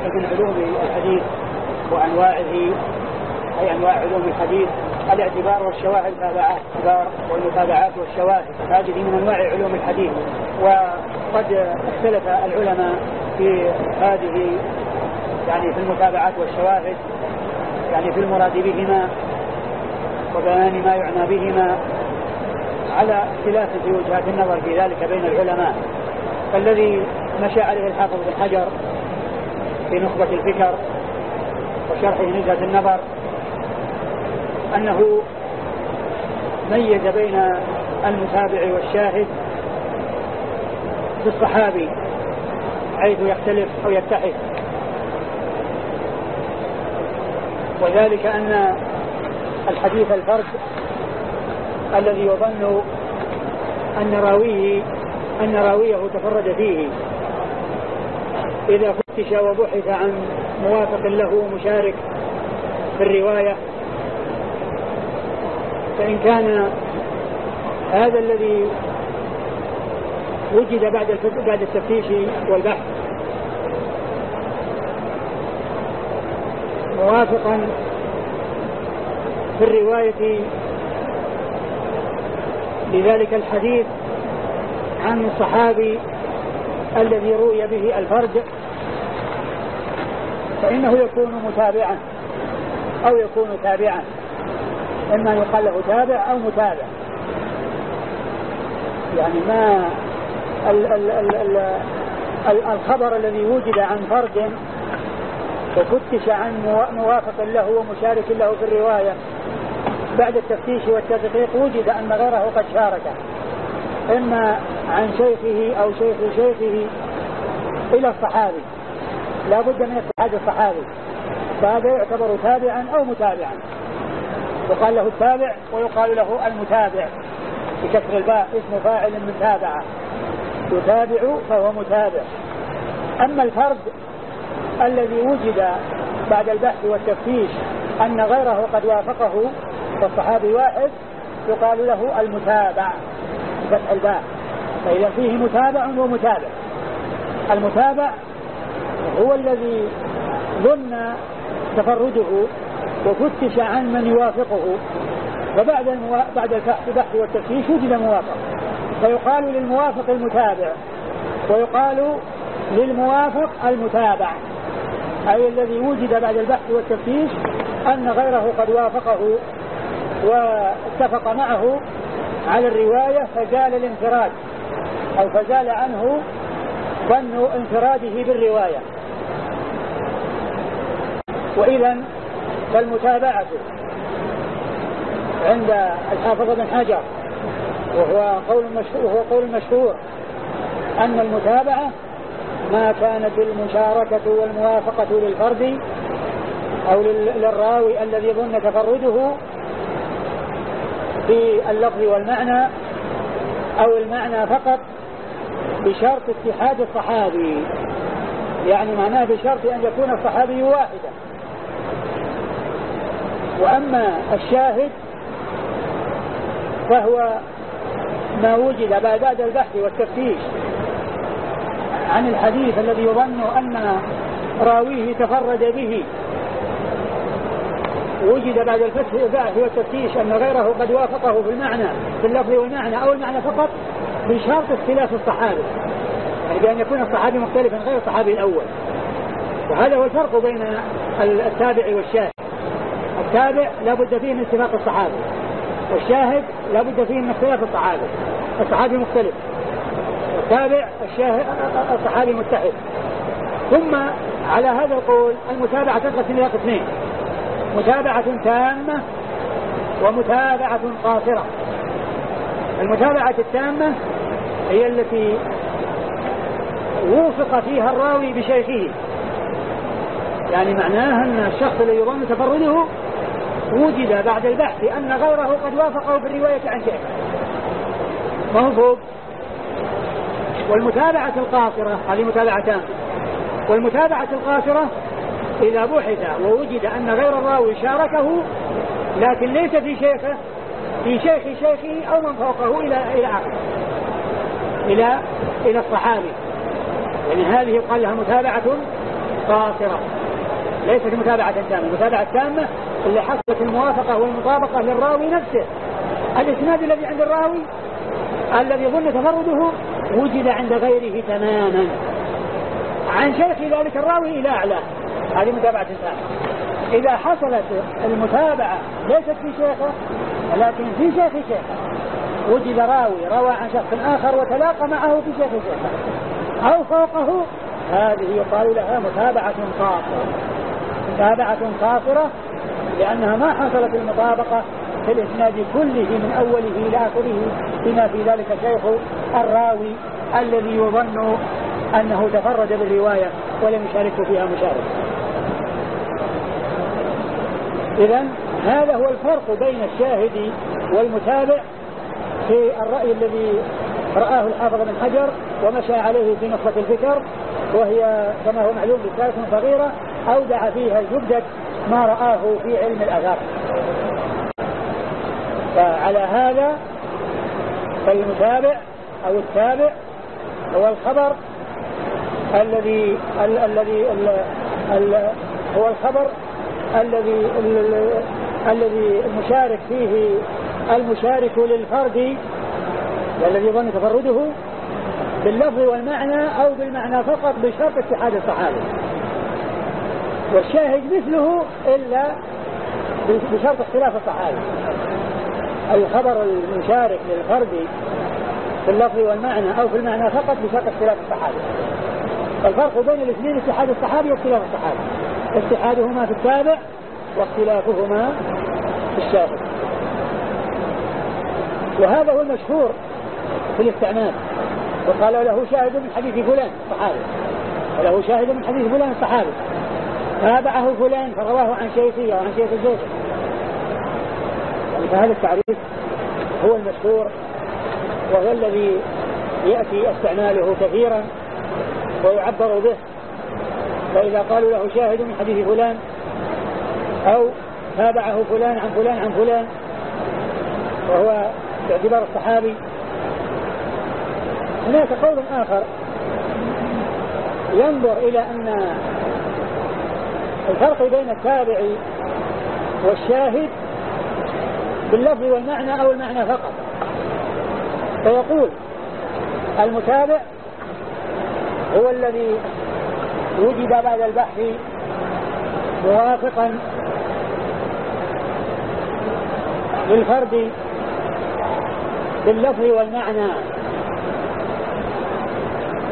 من علوم الحديث وأنواعه أي أنواع علوم الحديث الاعتبار والشواهد تابعات الاعتبار والمتابعات والشواهد هذه من أنواع علوم الحديث. وقد اختلف العلماء في هذه يعني في المتابعات والشواهد يعني في المراد بهما وبيان ما يعنى بهما على اختلاف في وجهات النظر في ذلك بين العلماء. فالذي مشى عليه الحافظ بن حجر في نخبة الفكر وشرحه نزهة النظر أنه ميز بين المتابع والشاهد في الصحابي حيث يختلف أو يتحد. وذلك أن الحديث الفرد الذي يظن أن راويه أن راويه تفرد فيه. إذا فتش وبحث عن موافق له ومشارك في الرواية فإن كان هذا الذي وجد بعد بعد التفتيش والبحث موافقا في الرواية لذلك الحديث عن الصحابي الذي روي به الفرد فإنه يكون متابعا أو يكون تابعا. إما يقال له تابع أو متابع. يعني ما ال ال ال ال الخبر الذي وجد عن فرد وفتش عن موافق له ومشارك له في الرواية بعد التفتيش والتدقيق وجد أن غيره قد شاركه. إما عن شيخه أو شيخ شيخه إلى الصحابي. لا بد من اتحاد الصحابي. فهذا يعتبر تابعا أو متابعا. يقال له التابع ويقال له المتابع. بكسر الباء اسم فاعل من تابعة. يتابع فهو متابع. أما الفرد الذي وجد بعد البحث والتفتيش أن غيره قد وافقه والصحابي واحد يقال له المتابع. بفتح الباء. فإذا فيه متابع ومتابع. المتابع هو الذي ظن تفرده وفتش عن من يوافقه وبعد الموا... بعد البحث والتفتيش وجد موافق فيقال للموافق المتابع ويقال للموافق المتابع أي الذي وجد بعد البحث والتفتيش أن غيره قد وافقه واتفق معه على الرواية فزال الانفراد أو فزال عنه ظن انفراده بالرواية. وإذا فالمتابعة عند الحافظ بن حجر وهو قول مشهور وهو قول مشهور أن المتابعة ما كانت المشاركة والموافقة للفرد أو للراوي الذي ظن تفرده في اللفظ والمعنى أو المعنى فقط بشرط اتحاد الصحابي. يعني معناه بشرط أن يكون الصحابي واحدا. وأما الشاهد فهو ما وجد بعد البحث والتفتيش عن الحديث الذي يظن أن راويه تفرد به. وجد بعد البحث والتفتيش أن غيره قد وافقه في المعنى في اللفظ والمعنى أو المعنى فقط بشرط اختلاف الصحابي يعني بأن يكون الصحابي مختلفا غير الصحابي الأول. وهذا هو الفرق بين التابع والشاهد. التابع لا بد فيه من اتفاق الصحابي والشاهد لا بد فيه من اختلاف الصحابي الصحابي مختلف. التابع الشاهد الصحابي متحد. ثم على هذا القول المتابعة تنقسم إلى قسمين. متابعة تامة ومتابعة قاصرة. المتابعة التامة هي التي وفق فيها الراوي بشيخه. يعني معناها أن الشخص الذي يظن تفرده وجد بعد البحث أن غيره قد وافقه بالرواية عن شيخه مفهوم والمتابعة القاصرة هذه متابعتان. والمتابعة القاصرة إذا بحث ووجد أن غير الراوي شاركه لكن ليس في شيخه في شيخ شيخه أو من فوقه إلى إلى آخره إلى إلى الصحابي. يعني هذه يقال لها متابعة قاصرة. ليست متابعة تامة. المتابعة التامة اللي حصلت الموافقة والمطابقة للراوي نفسه. الإسناد الذي عند الراوي الذي يظن تفرده وجد عند غيره تماما. عن شيخ ذلك الراوي إلى أعلاه هذه متابعة تامة إذا حصلت المتابعة ليست في شيخه ولكن في شيخ شيخه وجد راوي روى عن شخص آخر وتلاقى معه في شيخ شيخه. أو فوقه هذه يقال لها متابعة قاصرة متابعة قاصرة لأنها ما حصلت المطابقة في الإسناد كله من أوله إلى آخره بما في ذلك شيخ الراوي الذي يظن أنه تفرد بالرواية ولم يشاركه فيها مشارك. إذا هذا هو الفرق بين الشاهد والمتابع في الرأي الذي رآه الحافظ بن حجر ومشى عليه في نخبة الفكر وهي كما هو معلوم رسالة صغيرة أودع فيها زبدة ما رآه في علم الآثار. فعلى هذا فالمتابع أو التابع هو الخبر الذي الذي هو الخبر الذي الذي المشارك فيه المشارك للفرد والذي يظن تفرده باللفظ والمعنى أو بالمعنى فقط بشرط اتحاد الصحابة. والشاهد مثله إلا بشرط اختلاف الصحابة. أي خبر المشارك للفرد في اللفظ والمعنى أو في المعنى فقط بشرط اختلاف الصحابة. الفرق بين الاثنين اتحاد الصحابي واختلاف الصحابة. اتحادهما في التابع واختلافهما في الشاهد. وهذا هو المشهور في الاستعمال. وقال له شاهد من حديث فلان صحابي. وله شاهد من حديث فلان صحابي. تابعه فلان فرواه عن شيخه وعن شيخ الشيخ يعني فهذا التعريف هو المشهور وهو الذي يأتي استعماله كثيرا ويعبر به. فإذا قالوا له شاهد من حديث فلان أو تابعه فلان عن فلان عن فلان وهو باعتبار الصحابي هناك قول آخر ينظر إلى أن الفرق بين التابع والشاهد باللفظ والمعنى أو المعنى فقط. فيقول المتابع هو الذي وجد بعد البحث موافقا للفرد باللفظ والمعنى.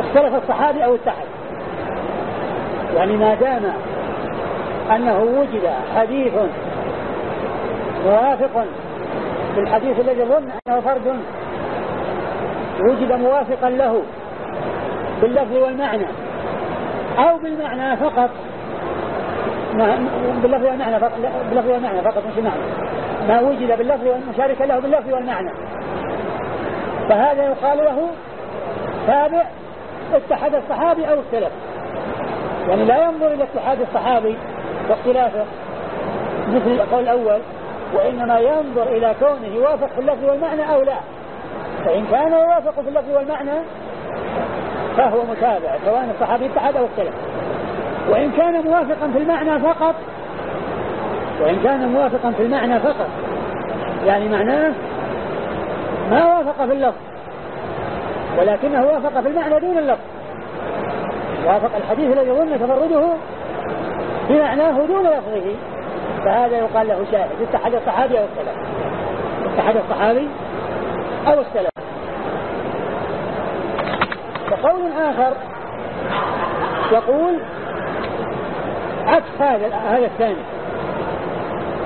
اختلف الصحابي أو اتحد يعني ما دام أنه وجد حديث موافق بالحديث الذي يظن أنه فرد وجد موافقا له باللفظ والمعنى أو بالمعنى فقط. باللفظ والمعنى فقط باللفظ والمعنى فقط مش معنى. ما وجد باللفظ والمشاركة له باللفظ والمعنى. فهذا يقال له تابع اتحد الصحابي أو السلف. يعني لا ينظر إلى اتحاد الصحابي واختلافه. مثل القول الأول وإنما ينظر إلى كونه يوافق في اللفظ والمعنى أو لا. فإن كان يوافق في اللفظ والمعنى فهو متابع سواء الصحابي اتحد أو السلف وإن كان موافقا في المعنى فقط وإن كان موافقا في المعنى فقط. يعني معناه ما وافق في اللفظ ولكنه وافق في المعنى دون اللفظ. وافق الحديث الذي يظن تفرده بمعناه دون لفظه فهذا يقال له شاهد. اتحد الصحابي أو السلف؟ اتحد الصحابي أو السلف؟ وقول آخر يقول عكس هذا هذا الثاني.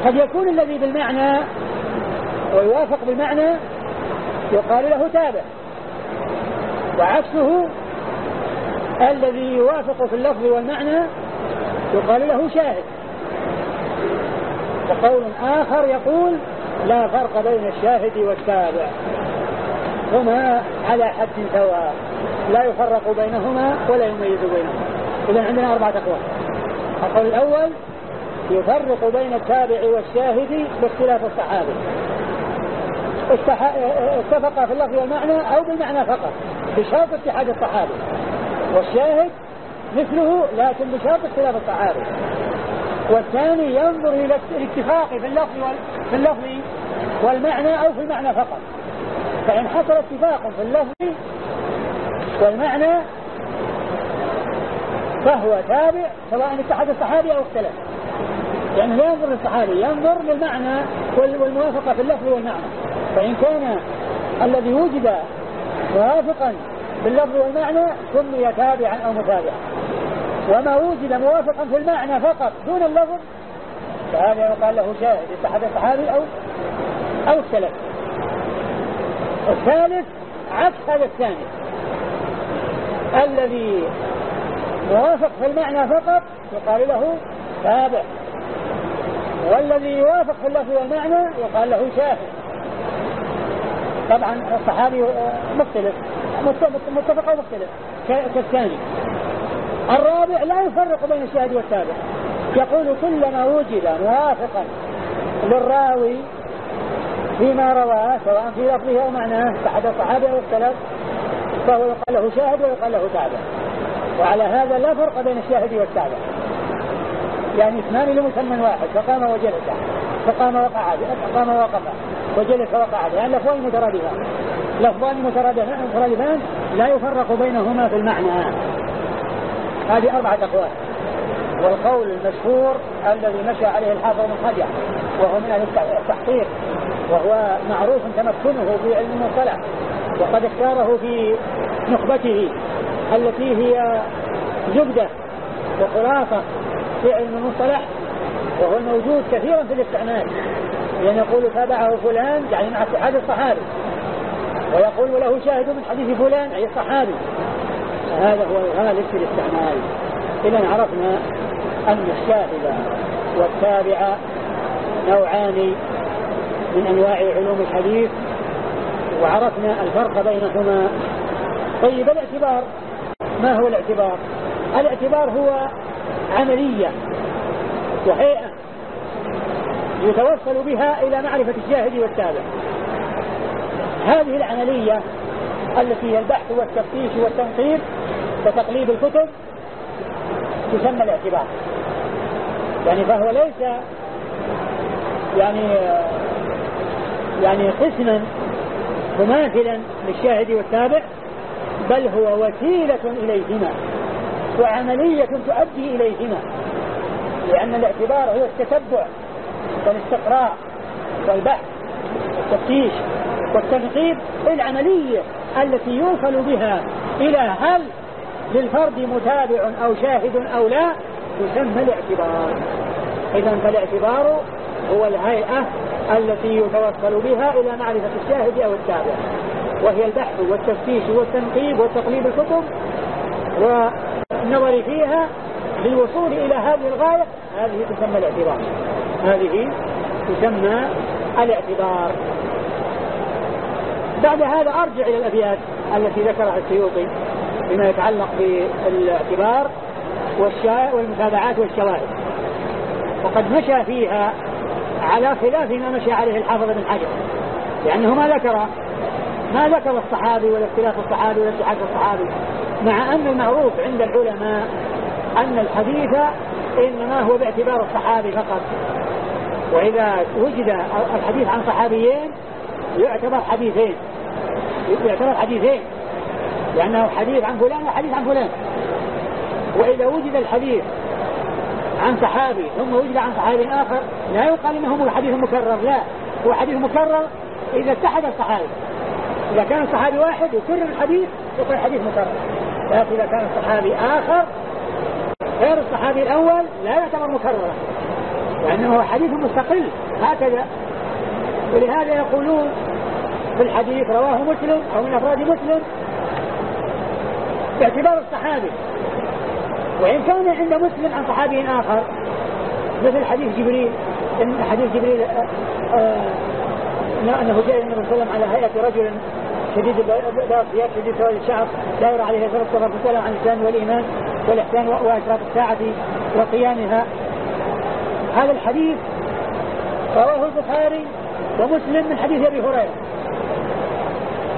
قد يكون الذي بالمعنى ويوافق بالمعنى يقال له تابع. وعكسه الذي يوافق في اللفظ والمعنى يقال له شاهد وقول آخر يقول لا فرق بين الشاهد والتابع. هما على حد سواء. لا يفرق بينهما ولا يميز بينهما. إذا عندنا أربعة أقوال. القول الأول يفرق بين التابع والشاهد باختلاف الصحابة. اتفق في اللفظ والمعنى أو بالمعنى فقط بشرط اتحاد الصحابة. والشاهد مثله لكن بشرط اختلاف الصحابي والثاني ينظر إلى الاتفاق في اللفظ في اللفظ والمعنى أو في المعنى فقط. فإن حصل اتفاق في اللفظ والمعنى فهو تابع سواء اتحد الصحابي أو اختلف. يعني لا ينظر للصحابي ينظر للمعنى والموافقة في اللفظ والمعنى. فإن كان الذي وجد موافقا في اللفظ والمعنى سمي تابعا أو متابعا. وما وجد موافقا في المعنى فقط دون اللفظ فهذا يقال له شاهد اتحد الصحابي أو أو السلف الثالث عكس هذا الثاني. الذي موافق في المعنى فقط يقال له تابع. والذي يوافق في اللفظ والمعنى يقال له شاهد. طبعا الصحابي مختلف. متفق أو مختلف. كالثاني. الرابع لا يفرق بين الشاهد والتابع. يقول كلما وجد موافقا للراوي فيما رواه سواء في لفظه أو معناه احد الصحابه أو اختلف فهو يقال له شاهد ويقال له تابع. وعلى هذا لا فرق بين الشاهد والتابع. يعني اثنان لمسمى واحد فقام وجلس فقام وقعد فقام وقف. وجلس وقعد يعني لفظان مترادفان. لفظان مترادفان لا يفرق بينهما في المعنى. هذه أربعة أقوال. والقول المشهور الذي مشى عليه الحافظ بن حجر وهو من أهل التحقيق وهو معروف تمكنه في علم المصطلح وقد اختاره في نخبته التي هي زبدة وخلاصة في علم المصطلح وهو الموجود كثيرا في الاستعمال. لأن يقول تابعه فلان يعني مع اتحاد الصحابي. ويقول له شاهد من حديث فلان أي الصحابي هذا هو الغالب في الاستعمال إذا عرفنا أن الشاهد والتابع نوعان من أنواع علوم الحديث وعرفنا الفرق بينهما. طيب الاعتبار ما هو الاعتبار؟ الاعتبار هو عملية وهيئة يتوصل بها إلى معرفة الشاهد والتابع. هذه العملية التي هي البحث والتفتيش والتنقيب وتقليب الكتب تسمى الاعتبار. يعني فهو ليس يعني يعني قسما مماثلا للشاهد والتابع بل هو وسيلة إليهما وعملية تؤدي إليهما لأن الاعتبار هو التتبع والاستقراء والبحث والتفتيش والتنقيب العملية التي يوصل بها إلى هل للفرد متابع أو شاهد أو لا يسمى الاعتبار. إذا فالاعتبار هو الهيئة التي يتوصل بها إلى معرفة الشاهد أو التابع وهي البحث والتفتيش والتنقيب وتقليب الكتب والنظر فيها للوصول إلى هذه الغاية هذه تسمى الاعتبار. هذه تسمى الاعتبار. بعد هذا أرجع إلى الأبيات التي ذكرها السيوطي فيما يتعلق بالاعتبار والمتابعات والشواهد. وقد مشى فيها على خلاف ما مشى عليه الحافظ بن حجر لأنه ما ذكر ما ذكر الصحابي ولا اختلاف الصحابي ولا اتحاد الصحابي مع أن المعروف عند العلماء أن الحديث إنما هو باعتبار الصحابي فقط. وإذا وجد الحديث عن صحابيين يعتبر حديثين. يعتبر حديثين. لأنه حديث عن فلان وحديث عن فلان. وإذا وجد الحديث عن صحابي ثم وجد عن صحابي آخر لا يقال إنه حديث مكرر لا. هو حديث مكرر إذا اتحد الصحابي. إذا كان الصحابي واحد يكرر الحديث يكون حديث مكرر. لكن إذا كان الصحابي آخر غير الصحابي الأول لا يعتبر مكررا. لأنه حديث مستقل. هكذا. ولهذا يقولون في الحديث رواه مسلم أو من أفراد مسلم باعتبار الصحابي. وإن كان عند مسلم عن صحابي آخر مثل حديث جبريل إن حديث جبريل آه، آآ أنه جاء النبي صلى الله عليه وسلم على هيئة رجل شديد الباطيات شديد سواد الشعر لا يرى عليه الصفر فسأله عن الإسلام والإيمان والإحسان وأشراط الساعة وقيامها. هذا الحديث رواه البخاري ومسلم من حديث أبي هريرة.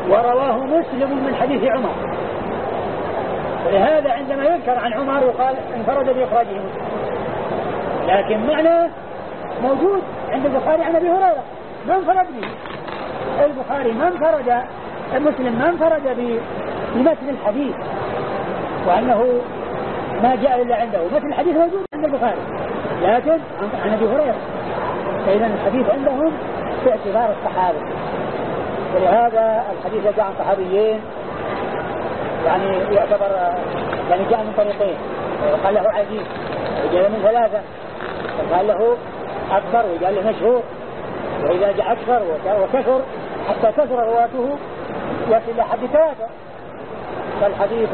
ورواه مسلم من حديث عمر. ولهذا عندما يذكر عن عمر يقال انفرد بإخراجه. لكن معنى موجود عند البخاري عن أبي هريرة. ما انفرد به. البخاري ما انفرد مسلم ما انفرد بمثل الحديث. وأنه ما جاء إلا عنده. مثل الحديث موجود عند البخاري. لكن عن أبي هريرة. فإذا الحديث عندهم باعتبار الصحابة ولهذا الحديث جاء عن صحابيين يعني يعتبر يعني جاء من طريقين. وقال له عزيز وجاء من ثلاثة. وقال له أكثر وقال له مشهور. وإذا جاء أكثر وكثر حتى كثر رواته يصل إلى حد تواتر فالحديث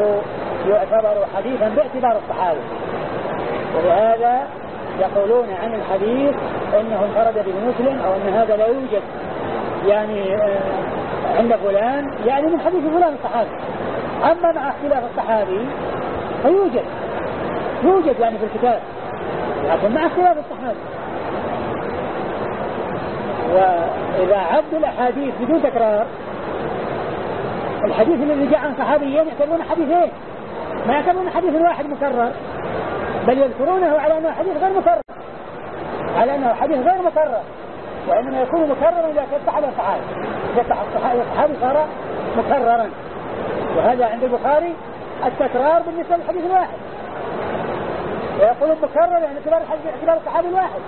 يعتبر حديثا باعتبار الصحابة ولهذا يقولون عن الحديث أنه انفرد به مسلم أو أن هذا لا يوجد. يعني آه، عند فلان يعني من حديث فلان الصحابي. أما مع اختلاف الصحابي فيوجد. يوجد يعني في الكتاب. لكن مع اختلاف الصحابي. وإذا عد الأحاديث بدون تكرار الحديث الذي جاء عن صحابيين يعتبرون حديثين. ما يعتبرون حديث واحد مكرر. بل يذكرونه على أنه حديث غير مكرر. على أنه حديث غير مكرر. وإنما يكون مكررا إذا اتحد الصحابي إذا اتحد الصحابي صار مكررا. وهذا عند البخاري التكرار بالنسبة للحديث الواحد. ويقول مكرر يعني اعتبار اعتبار الصحابي الواحد.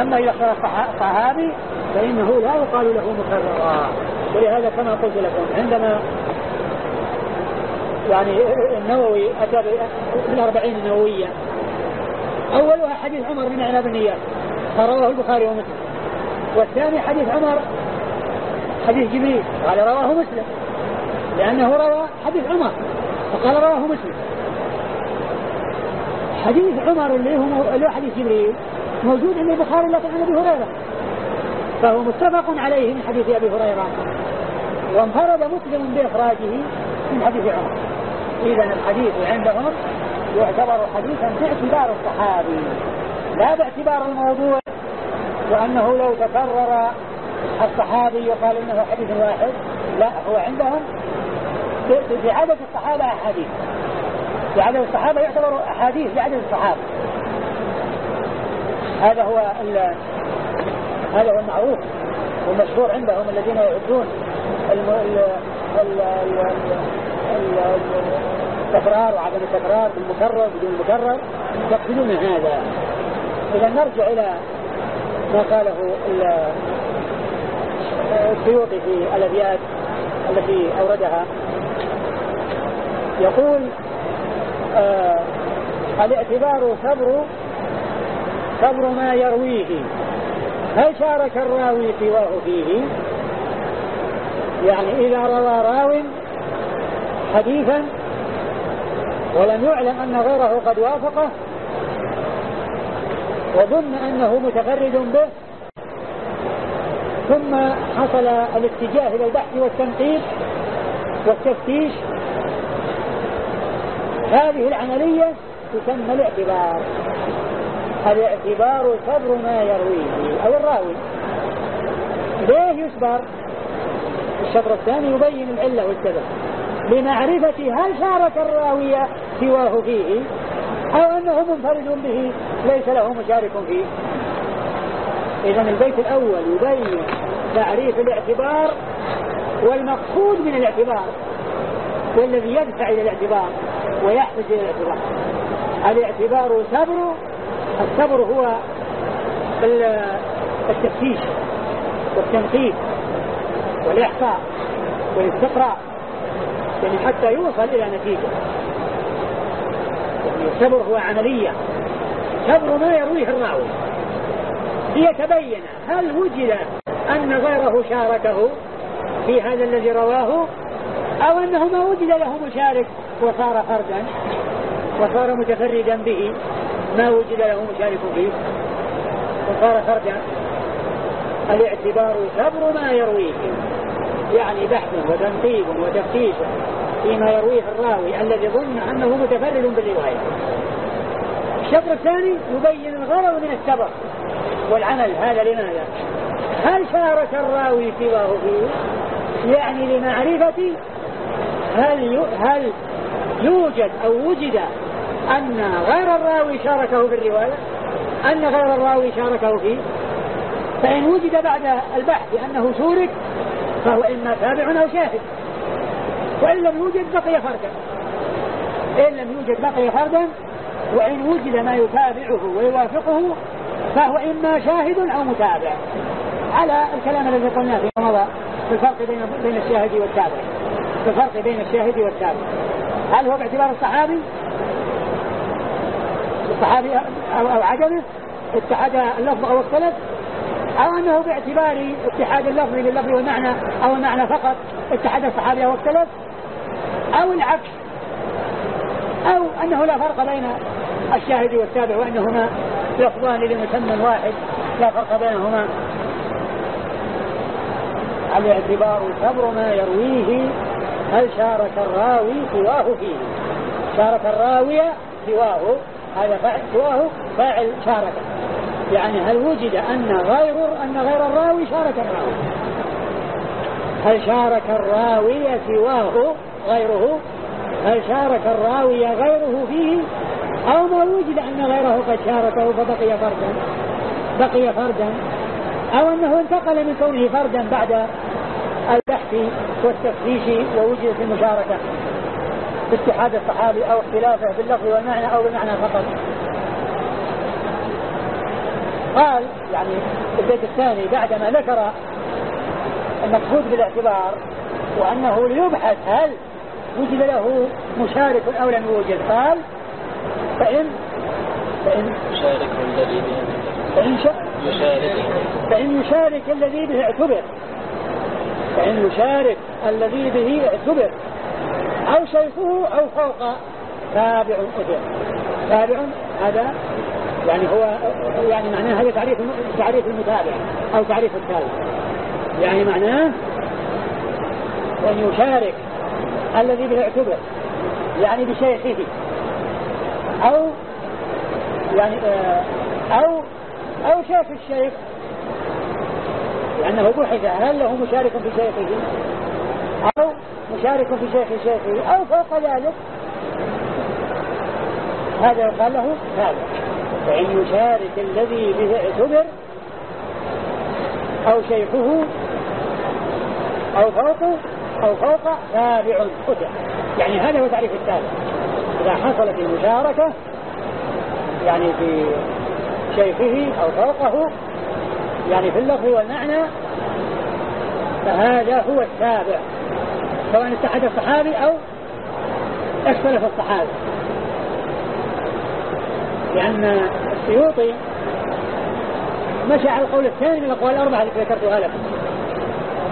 أما إذا صار صحابي فإنه لا يقال له مكررا. ولهذا كما قلت لكم عندما يعني النووي أتى بالأربعين النووية أولها حديث عمر بن عناب النيات رواه البخاري ومسلم. والثاني حديث عمر حديث جبريل قال رواه مسلم لأنه روى حديث عمر فقال رواه مسلم. حديث عمر اللي هو اللي هو حديث جبريل موجود عند البخاري لكن عن أبي هريرة. فهو متفق عليه من حديث أبي هريرة. وانفرد مسلم بإخراجه من حديث عمر. اذا الحديث عندهم يعتبر حديثا باعتبار الصحابي لا باعتبار الموضوع وأنه لو تكرر الصحابي يقال إنه حديث واحد لا هو عندهم بعدد الصحابة أحاديث. بعدد الصحابة يعتبر أحاديث بعدد الصحابة. هذا هو هذا هو المعروف والمشهور عندهم الذين يعدون التكرار وعدم التكرار بالمكرر بدون المكرر يقصدون هذا. إذا نرجع إلى ما قاله السيوطي في الأبيات التي أوردها. يقول آه الاعتبار صبر صبر ما يرويه. هل شارك الراوي سواه فيه؟ يعني إذا روى راو حديثا ولم يعلم أن غيره قد وافقه وظن أنه متفرد به. ثم حصل الاتجاه إلى البحث والتنقيب والتفتيش. هذه العملية تسمى الاعتبار. الاعتبار صبر ما يرويه أو الراوي. ليه يصبر؟ الشطر الثاني يبين العلة والسبب. لمعرفة هل شارك الراوي سواه فيه أو أنه منفرد به ليس له مشارك فيه. إذا البيت الأول يبين تعريف الاعتبار والمقصود من الاعتبار والذي يدفع إلى الاعتبار ويحتج إلى الاعتبار. الاعتبار صبر الصبر هو التفتيش والتنقيب والإحصاء والاستقراء يعني حتى يوصل إلى نتيجة. يعني الصبر هو عملية. صبر ما يرويه الراوي. ليتبين هل وجد أن غيره شاركه في هذا الذي رواه أو أنه ما وجد له مشارك وصار فردا وصار متفردا به ما وجد له مشارك فيه وصار فردا. الاعتبار صبر ما يرويه. يعني بحث وتنقيب وتفتيش فيما يرويه الراوي الذي ظن أنه متفرد بالرواية. الشطر الثاني يبين الغرض من السبق والعمل هذا لماذا؟ هل شارك الراوي سواه فيه؟ يعني لمعرفة هل هل يوجد أو وجد أن غير الراوي شاركه في الرواية؟ أن غير الراوي شاركه فيه؟ فإن وجد بعد البحث أنه شورك فهو إما تابع أو شاهد. وإن لم يوجد بقي فردا. إن لم يوجد بقي فردا وإن وجد ما يتابعه ويوافقه فهو إما شاهد أو متابع. على الكلام الذي قلناه في مضى في الفرق بين بين الشاهد والتابع. في الفرق بين الشاهد والتابع. هل هو باعتبار الصحابي؟ الصحابي أو, أو اتحد اللفظ أو اختلف؟ أو أنه باعتبار اتحاد اللفظ لللفظ والمعنى أو المعنى فقط اتحد الصحابي أو اختلف أو العكس أو أنه لا فرق بين الشاهد والتابع وأنهما لفظان لمسمى واحد لا فرق بينهما. الاعتبار كبر ما يرويه هل شارك الراوي سواه فيه؟ شارك الراوي سواه هذا فاعل سواه فاعل شارك. يعني هل وجد أن غير أن غير الراوي شارك الراوي. هل شارك الراوي سواه غيره؟ هل شارك الراوي غيره فيه؟ أو ما وجد أن غيره قد شاركه فبقي فردا. بقي فردا. أو أنه انتقل من كونه فردا بعد البحث والتفتيش ووجدت المشاركة. في اتحاد الصحابي أو اختلافه في اللفظ والمعنى أو بالمعنى فقط. قال يعني البيت الثاني بعدما ذكر المقصود بالاعتبار وأنه ليبحث هل وجد له مشارك أو لم يوجد قال فإن فإن يشارك الذي فإن يشارك. فإن يشارك الذي به اعتبر. فإن يشارك الذي به اعتبر. أو شيخه أو فوق تابع أثر تابع هذا يعني هو يعني معناه هذا تعريف تعريف المتابع أو تعريف التابع. يعني معناه أن يشارك الذي به اعتبر يعني بشيخه. أو يعني آه، أو أو شيخ الشيخ. لأنه بحث هل له مشارك في شيخه أو مشارك في شيخ شيخه أو فوق ذلك. هذا يقال له هذا. فإن يشارك الذي به اعتبر أو شيخه أو فوقه أو فوق تابع فتح يعني هذا هو تعريف التابع. إذا حصلت المشاركة يعني في شيخه أو فوقه يعني في اللفظ والمعنى فهذا هو التابع. سواء اتحد الصحابي أو اختلف الصحابي. لأن السيوطي مشى على القول الثاني من الأقوال الأربعة التي ذكرتها لكم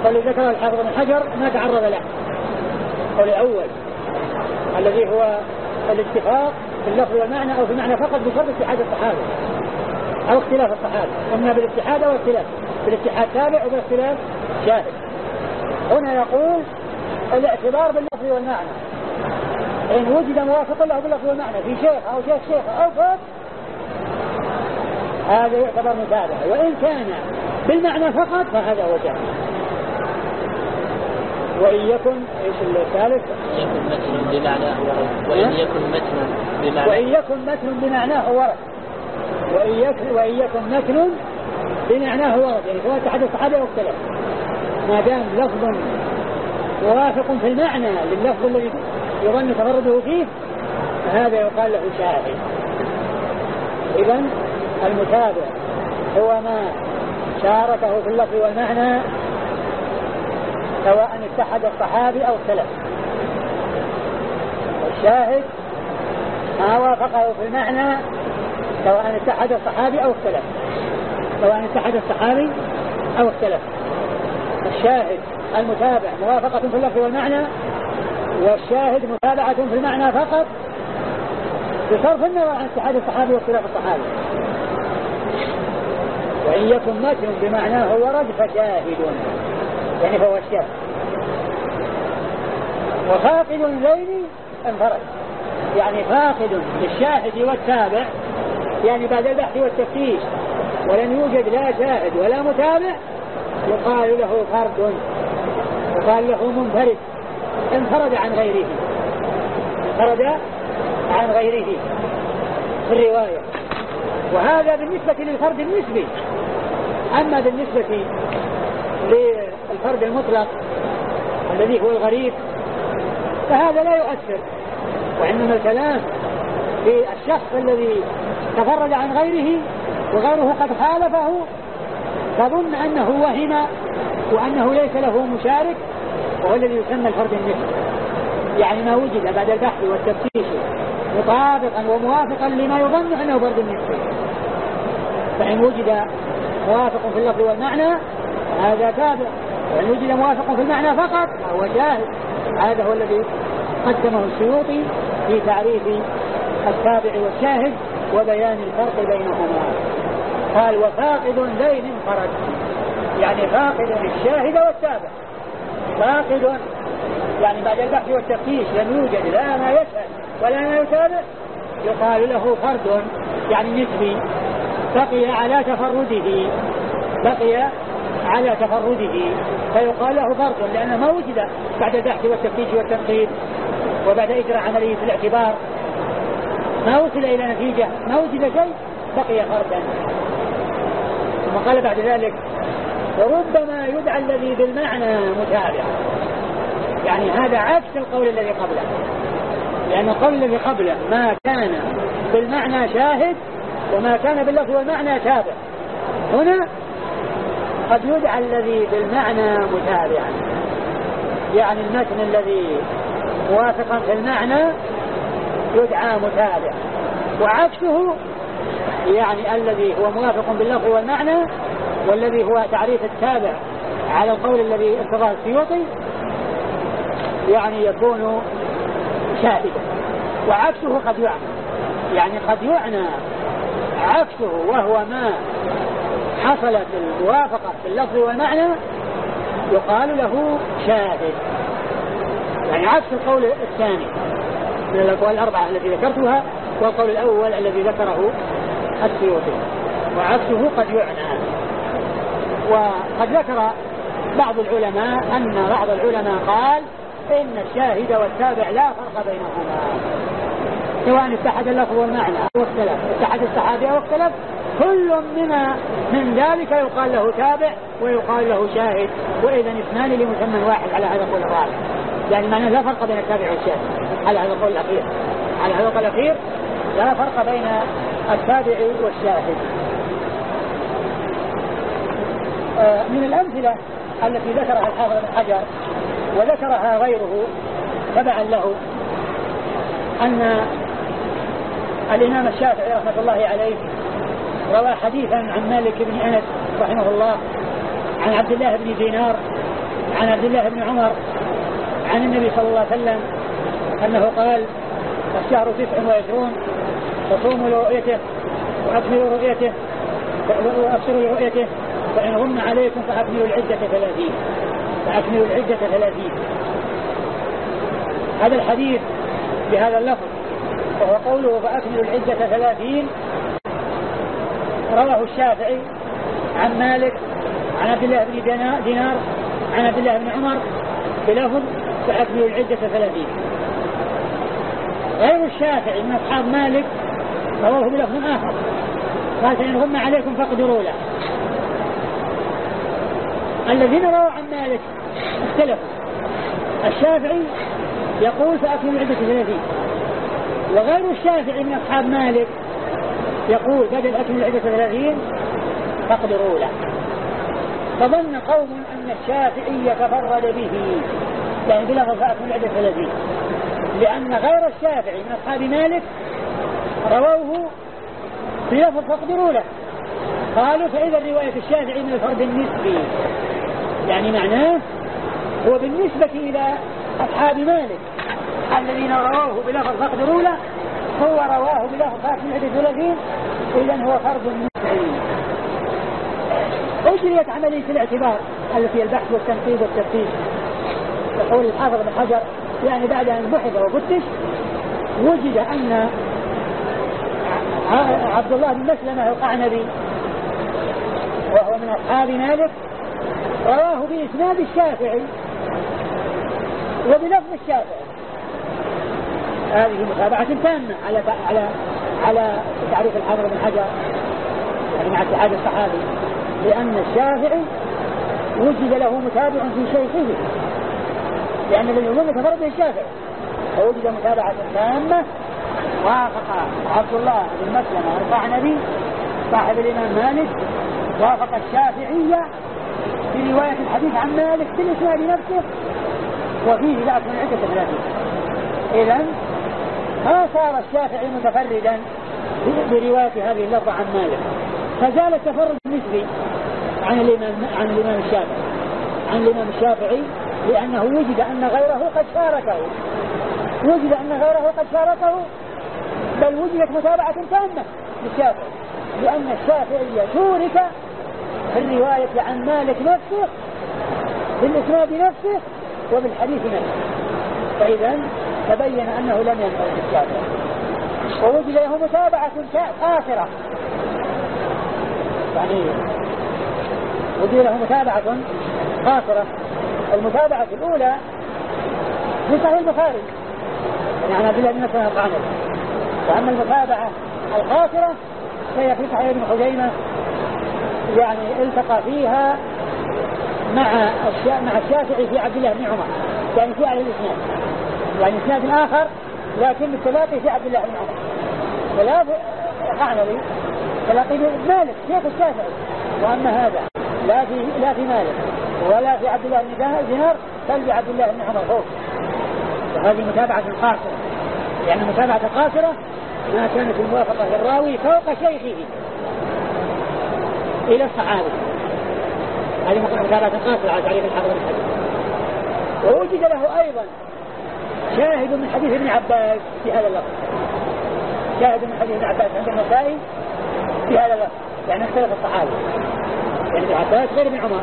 القول ذكر الحافظ بن حجر ما تعرض له. القول الأول الذي هو الاتفاق في اللفظ والمعنى أو في المعنى فقط بشرط اتحاد الصحابة أو اختلاف الصحابة. إما بالاتحاد أو اختلاف. بالاتحاد تابع وبالاختلاف شاهد. هنا يقول الاعتبار باللفظ والمعنى. إن وجد موافق له باللفظ والمعنى في شيخ أو شيخ شيخ أو فوق هذا يعتبر متابعة وإن كان بالمعنى فقط فهذا هو جاهل وإن يكن إيش الثالث؟ يكن متن بمعناه ورد. وإن يكن متن بمعناه وإن يكن متن بمعناه ورد. وإن يكن وإن يكن متن بمعناه ورد. يعني سواء أحد الصحابة أو اختلف. ما دام لفظ موافق في المعنى لللفظ الذي يظن تفرده فيه فهذا يقال له شاهد. إذا المتابع هو ما شاركه في اللفظ والمعنى سواء اتحد الصحابي أو اختلف الشاهد ما وافقه في المعنى سواء اتحد الصحابي أو اختلف سواء اتحد الصحابي أو اختلف الشاهد المتابع موافقة في اللفظ والمعنى والشاهد متابعة في المعنى فقط بصرف النظر عن اتحاد الصحابي واختلاف الصحابي. وإن يكن متن بمعناه ورد فشاهد يعني فهو الشاهد. وفاقد الليل انفرد. يعني فاقد للشاهد والتابع يعني بعد البحث والتفتيش. ولم يوجد لا شاهد ولا متابع يقال له فرد يقال له منفرد. انفرد عن غيره. انفرد عن غيره. في الرواية. وهذا بالنسبة للفرد النسبي. أما بالنسبة للفرد المطلق الذي هو الغريب فهذا لا يؤثر. وإنما الكلام في الشخص الذي تفرد عن غيره وغيره قد خالفه تظن أنه وهم وأنه ليس له مشارك وهو الذي يسمى الفرد النسبي يعني ما وجد بعد البحث والتفتيش مطابقا وموافقا لما يظن أنه فرد النسبي فإن وجد موافق في اللفظ والمعنى هذا تابع. وإن وجد موافق في المعنى فقط فهو جاهل. هذا هو الذي قدمه السيوطي في تعريف التابع والشاهد وبيان الفرق بينهما. قال وفاقد ذين انفرد. يعني فاقد الشاهد والتابع. فاقد يعني بعد البحث والتفتيش لم يوجد لا ما يشهد ولا ما يتابع يقال له فرد يعني نسبي بقي على تفرده بقي على تفرده. فيقال له فرد لأنه ما وجد بعد البحث والتفتيش والتنقيب وبعد إجراء عملية الاعتبار. ما وصل إلى نتيجة ما وجد شيء بقي فردا. ثم قال بعد ذلك وربما يدعى الذي بالمعنى متابع. يعني هذا عكس القول الذي قبله. لأن القول الذي قبله ما كان بالمعنى شاهد وما كان باللفظ والمعنى تابع. هنا قد يدعى الذي بالمعنى متابعا. يعني المتن الذي موافقا في المعنى يدعى متابع وعكسه يعني الذي هو موافق باللفظ والمعنى والذي هو تعريف التابع على القول الذي ارتضاه السيوطي يعني يكون شاهدا. وعكسه قد يعنى. يعني قد يعنى عكسه وهو ما حصلت الموافقة في اللفظ والمعنى يقال له شاهد. يعني عكس القول الثاني من الأقوال الأربعة التي ذكرتها والقول الأول الذي ذكره السيوطي. وعكسه قد يعنى. وقد ذكر بعض العلماء أن بعض العلماء قال إن الشاهد والتابع لا فرق بينهما. سواء اتحد اللفظ والمعنى أو اختلف. اتحد الصحابي أو اختلف كل مما من ذلك يقال له تابع ويقال له شاهد. وإذا اثنان لمسمى واحد على هذا القول الرابع يعني معناه لا فرق بين التابع والشاهد. على هذا القول الأخير. على هذا القول الأخير لا فرق بين التابع والشاهد آه، من الأمثلة التي ذكرها الحافظ بن حجر وذكرها غيره تبعا له أن الإمام الشافعي رحمة الله عليه روى حديثا عن مالك بن أنس رحمه الله عن عبد الله بن دينار عن عبد الله بن عمر عن النبي صلى الله عليه وسلم أنه قال الشهر تسع وعشرون فصوموا لرؤيته وأكملوا رؤيته وأبصروا لرؤيته فإن غم عليكم فأكملوا العدة ثلاثين. فأكملوا العدة ثلاثين. هذا الحديث بهذا اللفظ وهو قوله فأكملوا العدة ثلاثين. رواه الشافعي عن مالك عن عبد الله بن دينار عن عبد الله بن عمر بلفظ فأكملوا العدة ثلاثين. غير الشافعي من أصحاب مالك رواه بلفظ آخر. قال فإن غم عليكم فاقدروا له. الذين رووا عن مالك اختلفوا. الشافعي يقول فأكملوا العدة ثلاثين وغير الشافعي من أصحاب مالك يقول بدل أكمل العدة ثلاثين فاقدروا له. فظن قوم أن الشافعي يتفرد به. يعني بلفظ فأكمل العدة ثلاثين لأن غير الشافعي من أصحاب مالك رووه بلفظ فاقدروا له. قالوا فإذا رواية الشافعي من الفرد النسبي. يعني معناه هو بالنسبة إلى أصحاب مالك الذين رووه بلفظ فاقدروا له هو رواه بلفظ فاكن عدد ثلاثين إذا هو فرد نسبي أجريت عملية الاعتبار؟ التي البحث والتنقيب والتفتيش. يقول الحافظ بن حجر يعني بعد أن بحث وفتش وجد أن عبد الله بن مسلمة القعنبي وهو من أصحاب مالك رواه بإسناد الشافعي وبلفظ الشافعي. هذه متابعة تامة على على على تعريف الحافظ بن حجر يعني مع اتحاد الصحابي لأن الشافعي وجد له متابع في شيخه. لأن يظن تفرد به الشافعي. فوجد متابعة تامة وافق عبد الله بن مسلمة القعنبي صاحب الإمام مالك وافق الشافعية في رواية الحديث عن مالك بالإسناد نفسه وفيه بأس من عدة ثلاثين إذا ما صار الشافعي متفردا برواية هذه اللفظة عن مالك. فزال التفرد النسبي عن الإمام عن الإمام الشافعي. عن الإمام الشافعي لأنه وجد أن غيره قد شاركه. وجد أن غيره قد شاركه بل وجدت متابعة تامة للشافعي لأن الشافعي شورك في الرواية عن مالك نفسه في الإسناد نفسه وبالحديث نفسه. فإذا تبين أنه لم ينفرد الشافعي ووجد له متابعة قاصرة يعني وجد له متابعة قاصرة المتابعة الأولى في صحيح البخاري. يعني عبد الله بن القعنبي وأما المتابعة القاصرة فهي في صحيح ابن خزيمة يعني التقى فيها مع مع الشافعي في عبد الله بن عمر. يعني في على الاسناد يعني إسناد آخر لكن التلاقي في عبد الله بن عمر. ولا في قعنبي تلاقي مالك شيخ الشافعي. وأما هذا لا في لا في مالك. ولا في عبد الله بن دينار بل بعبد الله بن عمر فوق وهذه متابعة قاصرة يعني المتابعة القاصرة ما كانت الموافقة للراوي فوق شيخه. إلى الصحابة. هذه متابعة قاصرة على تعريف الحافظ حجر. ووجد له أيضا شاهد من حديث ابن عباس في هذا اللفظ. شاهد من حديث ابن عباس عند النسائي في هذا اللفظ. يعني اختلف الصحابة. يعني ابن عباس غير ابن عمر.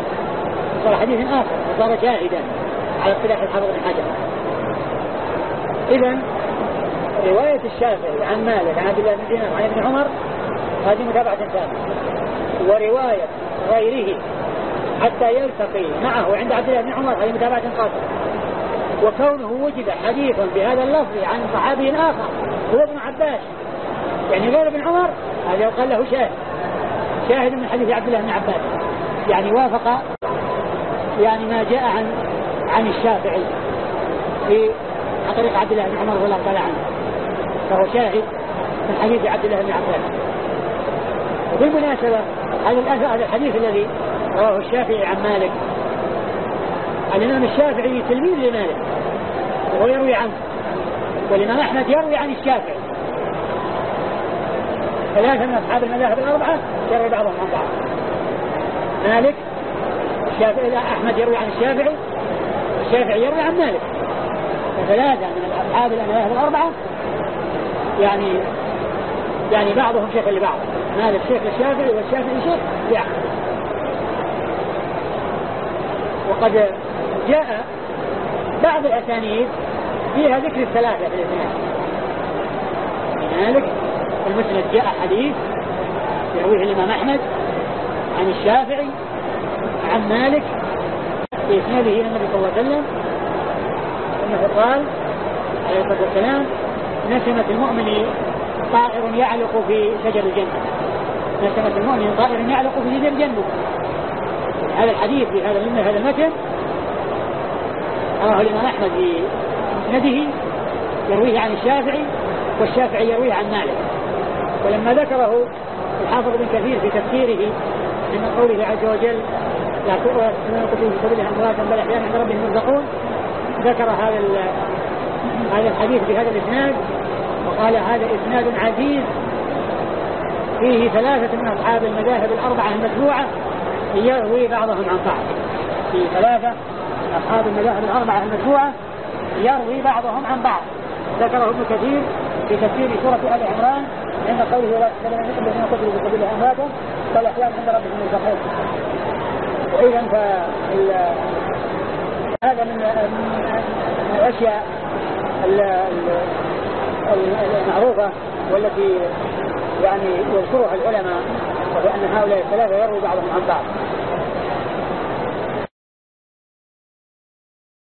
صار حديث آخر وصار شاهدا على اصطلاح الحافظ بن حجر. إذا رواية الشافعي عن مالك عن عبد الله بن دينار عن ابن عمر هذه متابعة ثانية ورواية غيره حتى يلتقي معه عند عبد الله بن عمر هذه متابعة قاصرة. وكونه وجد حديث بهذا اللفظ عن صحابي آخر هو ابن عباس. يعني غير ابن عمر هذا يقال له شاهد. شاهد من حديث عبد الله بن عباس. يعني وافق يعني ما جاء عن عن الشافعي في طريق عبد الله بن عمر رضي الله تعالى عنه. فهو شاهد من حديث عبد الله بن عباس. وبالمناسبة هذا هذا الحديث الذي رواه الشافعي عن مالك. الإمام الشافعي تلميذ لمالك وهو يروي عنه والإمام أحمد يروي عن الشافعي. ثلاثة من أصحاب المذاهب الأربعة يروي بعضهم عن بعض. مالك الشافعي أحمد يروي عن الشافعي الشافعي يروي عن مالك. فثلاثة من أصحاب المذاهب الأربعة يعني يعني بعضهم شيخ لبعض. مالك شيخ الشافعي والشافعي شيخ لأحمد وقد جاء بعض الأسانيد فيها ذكر الثلاثة في الإسناد. مالك المسند جاء حديث يرويه الإمام أحمد عن الشافعي عن مالك في إسناده إلى النبي صلى الله عليه وسلم أنه قال عليه الصلاة والسلام نسمة المؤمن طائر يعلق في شجر الجنة. نسمة المؤمن طائر يعلق في شجر الجنة هذا الحديث في هذا هذا المتن رواه الإمام أحمد في مسنده يرويه عن الشافعي والشافعي يرويه عن مالك. ولما ذكره الحافظ بن كثير في تفسيره من قوله عز وجل لا تؤوى في سبيل أمواتا بل أحيانا عند ربهم يرزقون ذكر هذا هذا الحديث بهذا الإسناد وقال هذا إسناد عزيز فيه ثلاثة من أصحاب المذاهب الأربعة المتبوعة يروي بعضهم عن بعض. في ثلاثة أصحاب المذاهب الأربعة المتبوعة يروي بعضهم عن بعض. ذكره ابن كثير في تفسير سورة آل عمران عند قوله تحسبن الذين قتلوا في سبيل أمواتا بل أحيانا عند ربهم يرزقون وإذا هذا من الأشياء المعروفة والتي يعني يذكرها العلماء أن هؤلاء الثلاثة يروي بعضهم عن بعض.